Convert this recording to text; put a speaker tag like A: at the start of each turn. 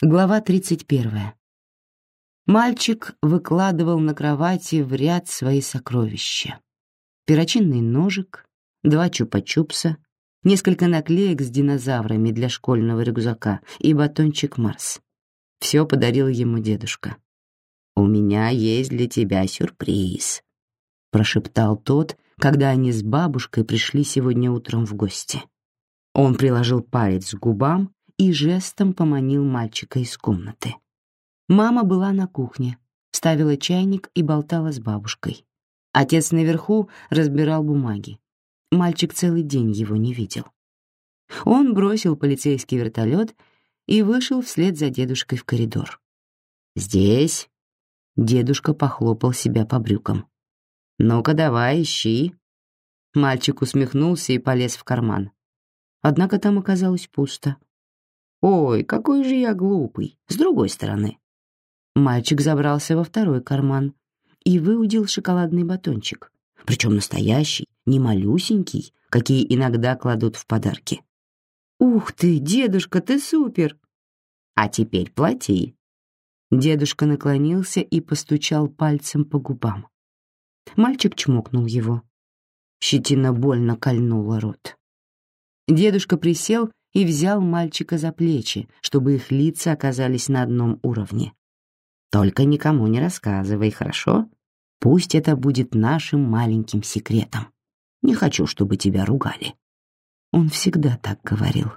A: Глава 31. Мальчик выкладывал на кровати в ряд свои сокровища. Перочинный ножик, два чупа-чупса, несколько наклеек с динозаврами для школьного рюкзака и батончик Марс. Все подарил ему дедушка. «У меня есть для тебя сюрприз», — прошептал тот, когда они с бабушкой пришли сегодня утром в гости. Он приложил палец к губам и жестом поманил мальчика из комнаты. Мама была на кухне, ставила чайник и болтала с бабушкой. Отец наверху разбирал бумаги. Мальчик целый день его не видел. Он бросил полицейский вертолет и вышел вслед за дедушкой в коридор. «Здесь?» — дедушка похлопал себя по брюкам. «Ну-ка давай, ищи». Мальчик усмехнулся и полез в карман. Однако там оказалось пусто. Ой, какой же я глупый. С другой стороны. Мальчик забрался во второй карман и выудил шоколадный батончик, причем настоящий, не малюсенький, какие иногда кладут в подарки. Ух ты, дедушка, ты супер. А теперь плати. Дедушка наклонился и постучал пальцем по губам. Мальчик чмокнул его. Щетина больно кольнула рот. Дедушка присел и взял мальчика за плечи, чтобы их лица оказались на одном уровне. «Только никому не рассказывай, хорошо? Пусть это будет нашим маленьким секретом. Не хочу, чтобы тебя ругали». Он всегда так говорил.